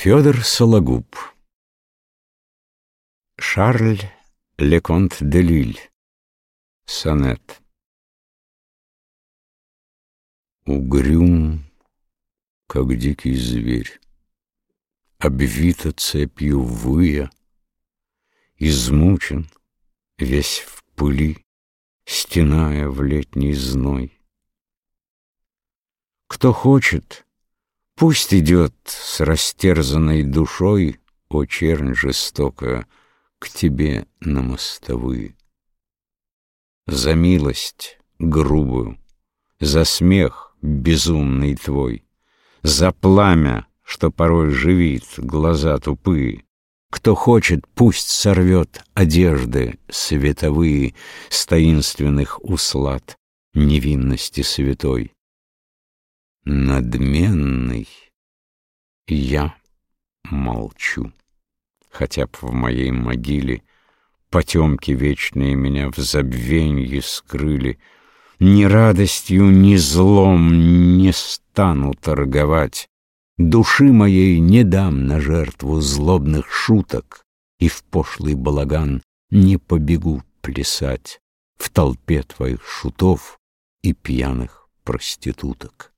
Федор Сологуб. Шарль Леконт де Лиль Сонет. Угрюм, как дикий зверь, Обвита цепью выя, Измучен, весь в пыли, Стеная в летний зной. Кто хочет, Пусть идет с растерзанной душой, О чернь жестокая, к тебе на мостовые. За милость грубую, за смех безумный твой, За пламя, что порой живит глаза тупые, Кто хочет, пусть сорвет одежды световые С таинственных услад невинности святой надменный, я молчу. Хотя б в моей могиле Потемки вечные меня в забвенье скрыли, Ни радостью, ни злом не стану торговать, Души моей не дам на жертву злобных шуток И в пошлый балаган не побегу плясать В толпе твоих шутов и пьяных проституток.